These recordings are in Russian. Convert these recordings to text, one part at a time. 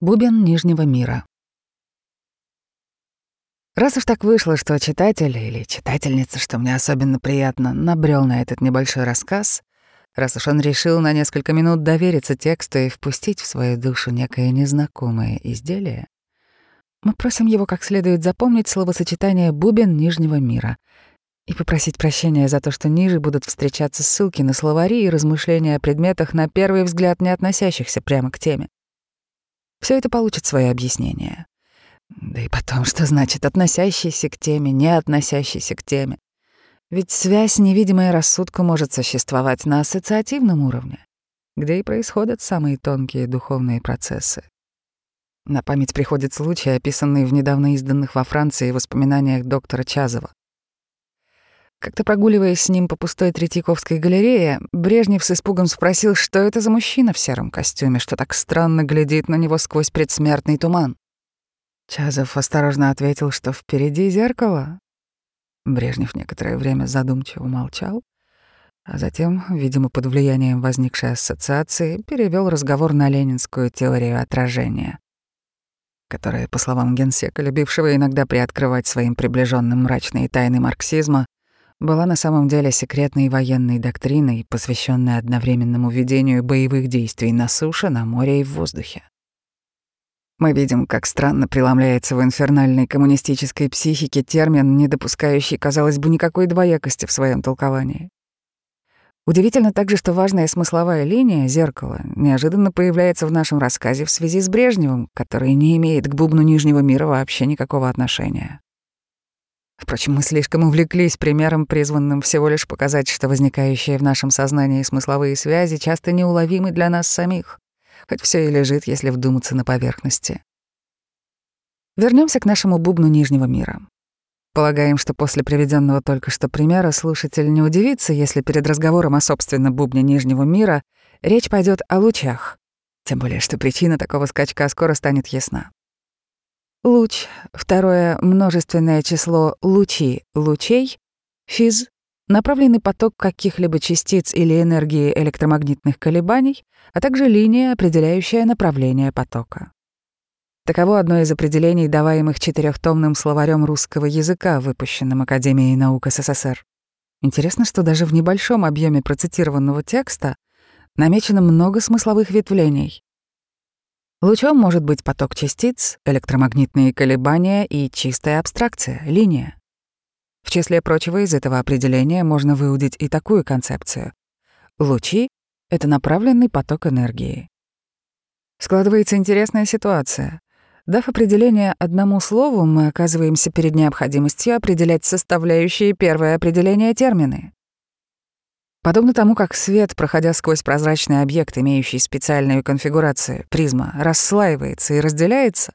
Бубен Нижнего мира. Раз уж так вышло, что читатель или читательница, что мне особенно приятно, набрел на этот небольшой рассказ, раз уж он решил на несколько минут довериться тексту и впустить в свою душу некое незнакомое изделие, мы просим его как следует запомнить словосочетание «бубен Нижнего мира» и попросить прощения за то, что ниже будут встречаться ссылки на словари и размышления о предметах, на первый взгляд не относящихся прямо к теме. Все это получит свое объяснение. Да и потом, что значит относящийся к теме, не относящийся к теме? Ведь связь, невидимая рассудку, может существовать на ассоциативном уровне, где и происходят самые тонкие духовные процессы. На память приходит случай, описанный в недавно изданных во Франции воспоминаниях доктора Чазова. Как-то прогуливаясь с ним по пустой Третьяковской галерее, Брежнев с испугом спросил, что это за мужчина в сером костюме, что так странно глядит на него сквозь предсмертный туман. Чазов осторожно ответил, что впереди зеркало. Брежнев некоторое время задумчиво молчал, а затем, видимо, под влиянием возникшей ассоциации, перевел разговор на ленинскую теорию отражения, которая, по словам генсека, любившего иногда приоткрывать своим приближенным мрачные тайны марксизма, была на самом деле секретной военной доктриной, посвященной одновременному ведению боевых действий на суше, на море и в воздухе. Мы видим, как странно преломляется в инфернальной коммунистической психике термин, не допускающий, казалось бы, никакой двоякости в своем толковании. Удивительно также, что важная смысловая линия зеркала неожиданно появляется в нашем рассказе в связи с Брежневым, который не имеет к бубну Нижнего мира вообще никакого отношения. Впрочем, мы слишком увлеклись примером, призванным всего лишь показать, что возникающие в нашем сознании смысловые связи часто неуловимы для нас самих, хоть все и лежит, если вдуматься на поверхности. Вернемся к нашему бубну Нижнего мира. Полагаем, что после приведенного только что примера слушатель не удивится, если перед разговором о собственном бубне Нижнего мира речь пойдет о лучах, тем более что причина такого скачка скоро станет ясна. Луч, второе множественное число лучи лучей, физ, направленный поток каких-либо частиц или энергии электромагнитных колебаний, а также линия, определяющая направление потока. Таково одно из определений, даваемых четырехтомным словарем русского языка, выпущенным Академией наук СССР. Интересно, что даже в небольшом объеме процитированного текста намечено много смысловых ветвлений, Лучом может быть поток частиц, электромагнитные колебания и чистая абстракция, линия. В числе прочего из этого определения можно выудить и такую концепцию. Лучи — это направленный поток энергии. Складывается интересная ситуация. Дав определение одному слову, мы оказываемся перед необходимостью определять составляющие первое определение термины. Подобно тому, как свет, проходя сквозь прозрачный объект, имеющий специальную конфигурацию, призма, расслаивается и разделяется,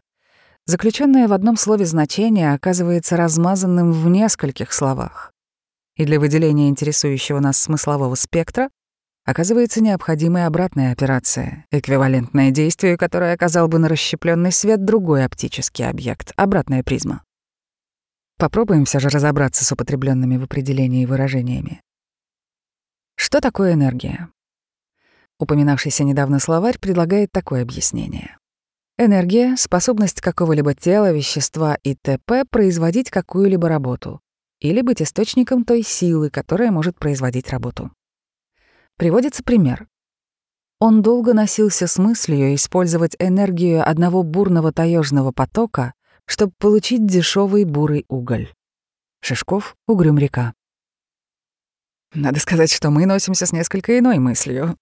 заключенное в одном слове значение оказывается размазанным в нескольких словах. И для выделения интересующего нас смыслового спектра оказывается необходимая обратная операция, эквивалентное действию, которое оказал бы на расщепленный свет другой оптический объект, обратная призма. Попробуем все же разобраться с употребленными в определении выражениями. Что такое энергия? Упоминавшийся недавно словарь предлагает такое объяснение. Энергия — способность какого-либо тела, вещества и т.п. производить какую-либо работу или быть источником той силы, которая может производить работу. Приводится пример. Он долго носился с мыслью использовать энергию одного бурного таежного потока, чтобы получить дешевый бурый уголь. Шишков, Угрюм река. Надо сказать, что мы носимся с несколько иной мыслью.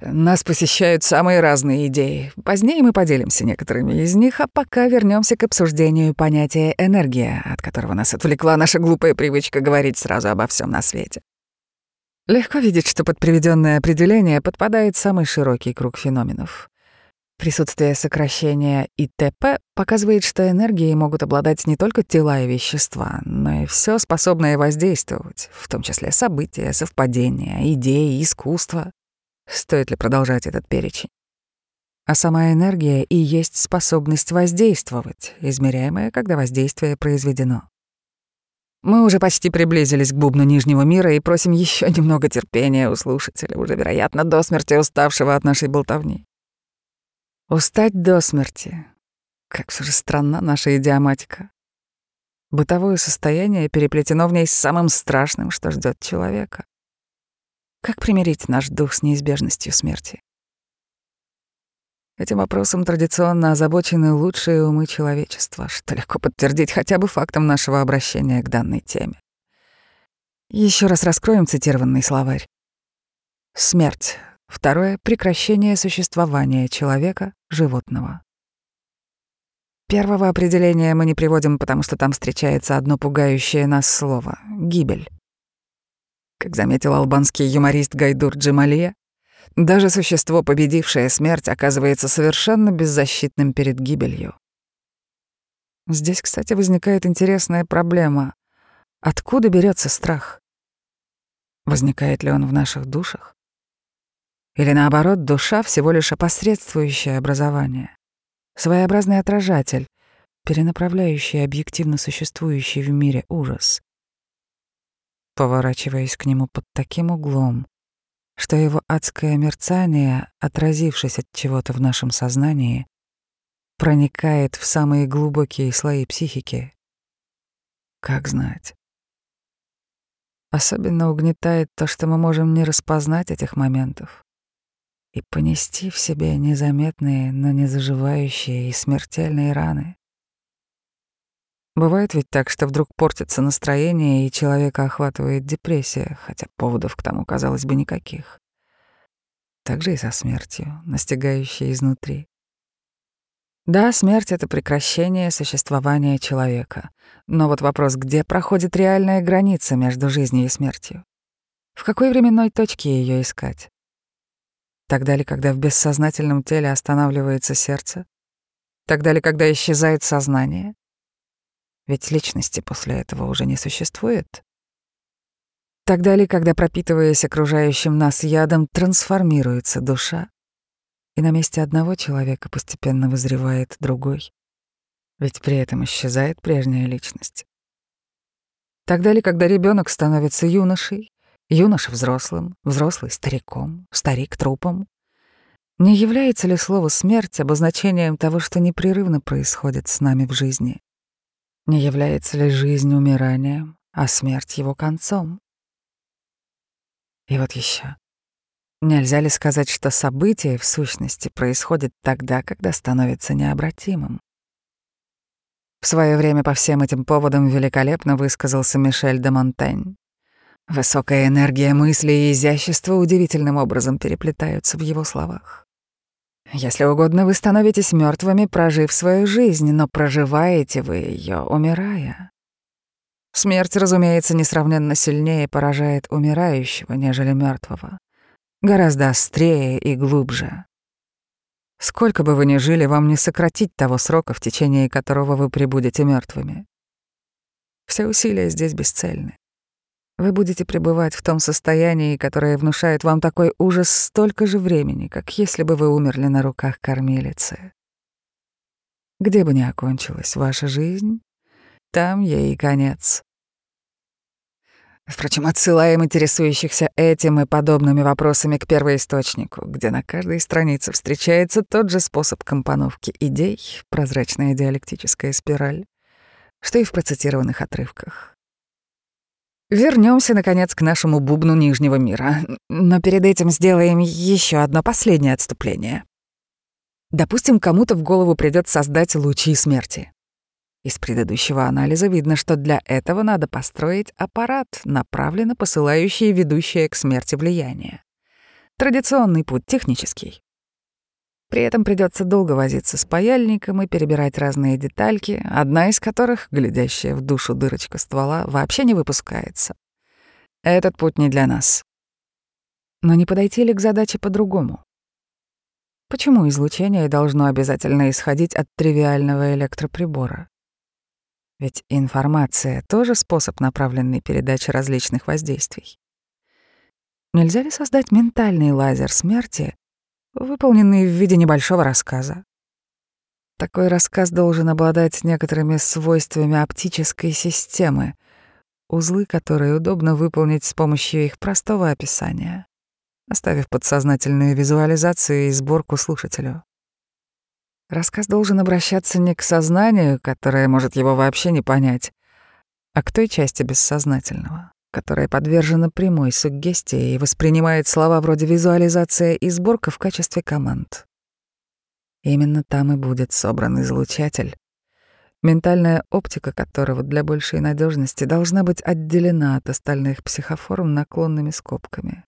Нас посещают самые разные идеи. Позднее мы поделимся некоторыми из них, а пока вернемся к обсуждению понятия «энергия», от которого нас отвлекла наша глупая привычка говорить сразу обо всем на свете. Легко видеть, что под приведенное определение подпадает самый широкий круг феноменов. Присутствие сокращения ИТП показывает, что энергией могут обладать не только тела и вещества, но и все способное воздействовать, в том числе события, совпадения, идеи, искусство. Стоит ли продолжать этот перечень? А сама энергия и есть способность воздействовать, измеряемая, когда воздействие произведено. Мы уже почти приблизились к бубну Нижнего мира и просим еще немного терпения у слушателя, уже, вероятно, до смерти уставшего от нашей болтовни. Устать до смерти. Как же странна наша идиоматика. Бытовое состояние переплетено в ней с самым страшным, что ждет человека. Как примирить наш дух с неизбежностью смерти? Этим вопросом традиционно озабочены лучшие умы человечества, что легко подтвердить хотя бы фактом нашего обращения к данной теме. Еще раз раскроем цитированный словарь. Смерть. Второе — прекращение существования человека, животного. Первого определения мы не приводим, потому что там встречается одно пугающее нас слово — гибель. Как заметил албанский юморист Гайдур Джемалия, даже существо, победившее смерть, оказывается совершенно беззащитным перед гибелью. Здесь, кстати, возникает интересная проблема. Откуда берется страх? Возникает ли он в наших душах? Или наоборот, душа всего лишь опосредствующее образование, своеобразный отражатель, перенаправляющий объективно существующий в мире ужас, поворачиваясь к нему под таким углом, что его адское мерцание, отразившись от чего-то в нашем сознании, проникает в самые глубокие слои психики. Как знать? Особенно угнетает то, что мы можем не распознать этих моментов и понести в себе незаметные, но не заживающие и смертельные раны. Бывает ведь так, что вдруг портится настроение, и человека охватывает депрессия, хотя поводов к тому, казалось бы, никаких. Так же и со смертью, настигающей изнутри. Да, смерть — это прекращение существования человека. Но вот вопрос, где проходит реальная граница между жизнью и смертью? В какой временной точке ее искать? Тогда ли, когда в бессознательном теле останавливается сердце? Тогда ли, когда исчезает сознание? Ведь личности после этого уже не существует. Тогда ли, когда, пропитываясь окружающим нас ядом, трансформируется душа, и на месте одного человека постепенно вызревает другой, ведь при этом исчезает прежняя личность. Тогда ли, когда ребенок становится юношей, юноша взрослым, взрослый стариком, старик трупом, не является ли слово «смерть» обозначением того, что непрерывно происходит с нами в жизни? Не является ли жизнь умиранием, а смерть его концом? И вот еще. Нельзя ли сказать, что событие в сущности происходит тогда, когда становится необратимым? В свое время по всем этим поводам великолепно высказался Мишель де Монтень. Высокая энергия мысли и изящество удивительным образом переплетаются в его словах. Если угодно, вы становитесь мертвыми, прожив свою жизнь, но проживаете вы ее, умирая. Смерть, разумеется, несравненно сильнее поражает умирающего, нежели мертвого, гораздо острее и глубже. Сколько бы вы ни жили, вам не сократить того срока, в течение которого вы прибудете мертвыми. Все усилия здесь бесцельны. Вы будете пребывать в том состоянии, которое внушает вам такой ужас столько же времени, как если бы вы умерли на руках кормилицы. Где бы ни окончилась ваша жизнь, там ей и конец. Впрочем, отсылаем интересующихся этим и подобными вопросами к первоисточнику, где на каждой странице встречается тот же способ компоновки идей, прозрачная диалектическая спираль, что и в процитированных отрывках. Вернемся, наконец, к нашему бубну Нижнего мира. Но перед этим сделаем еще одно последнее отступление. Допустим, кому-то в голову придет создать лучи смерти. Из предыдущего анализа видно, что для этого надо построить аппарат, направленно посылающий ведущее к смерти влияние. Традиционный путь, технический. При этом придется долго возиться с паяльником и перебирать разные детальки, одна из которых, глядящая в душу дырочка ствола, вообще не выпускается. Этот путь не для нас. Но не подойти ли к задаче по-другому? Почему излучение должно обязательно исходить от тривиального электроприбора? Ведь информация — тоже способ направленной передачи различных воздействий. Нельзя ли создать ментальный лазер смерти, выполненный в виде небольшого рассказа. Такой рассказ должен обладать некоторыми свойствами оптической системы, узлы которые удобно выполнить с помощью их простого описания, оставив подсознательную визуализацию и сборку слушателю. Рассказ должен обращаться не к сознанию, которое может его вообще не понять, а к той части бессознательного, которая подвержена прямой суггестии и воспринимает слова вроде визуализация и сборка в качестве команд. Именно там и будет собран излучатель, ментальная оптика которого для большей надежности должна быть отделена от остальных психоформ наклонными скобками.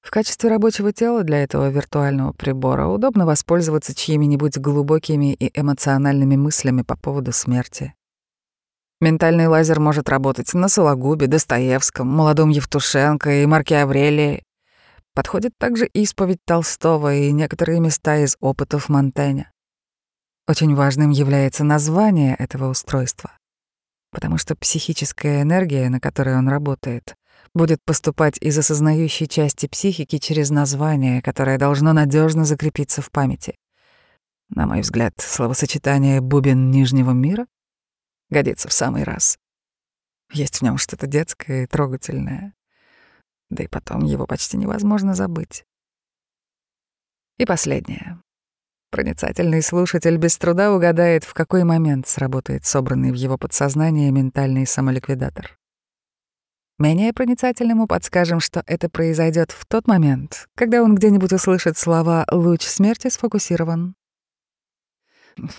В качестве рабочего тела для этого виртуального прибора удобно воспользоваться чьими-нибудь глубокими и эмоциональными мыслями по поводу смерти. Ментальный лазер может работать на Сологубе, Достоевском, молодом Евтушенко и Марке Аврелии. Подходит также исповедь Толстого и некоторые места из опытов Монтэня. Очень важным является название этого устройства, потому что психическая энергия, на которой он работает, будет поступать из осознающей части психики через название, которое должно надежно закрепиться в памяти. На мой взгляд, словосочетание «бубен Нижнего мира» годится в самый раз. Есть в нем что-то детское и трогательное. Да и потом его почти невозможно забыть. И последнее. Проницательный слушатель без труда угадает, в какой момент сработает собранный в его подсознание ментальный самоликвидатор. Менее проницательному подскажем, что это произойдет в тот момент, когда он где-нибудь услышит слова «луч смерти сфокусирован».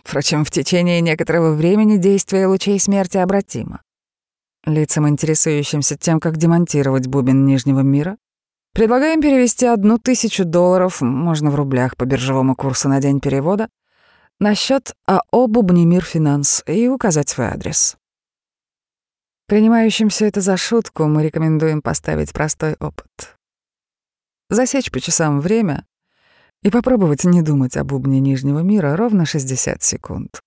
Впрочем, в течение некоторого времени действие лучей смерти обратимо. Лицам, интересующимся тем, как демонтировать бубен Нижнего мира, Предлагаем перевести одну тысячу долларов, можно в рублях по биржевому курсу на день перевода, на счет АО «Бубнимир Финанс» и указать свой адрес. Принимающим все это за шутку мы рекомендуем поставить простой опыт. Засечь по часам время и попробовать не думать о бубне Нижнего мира ровно 60 секунд.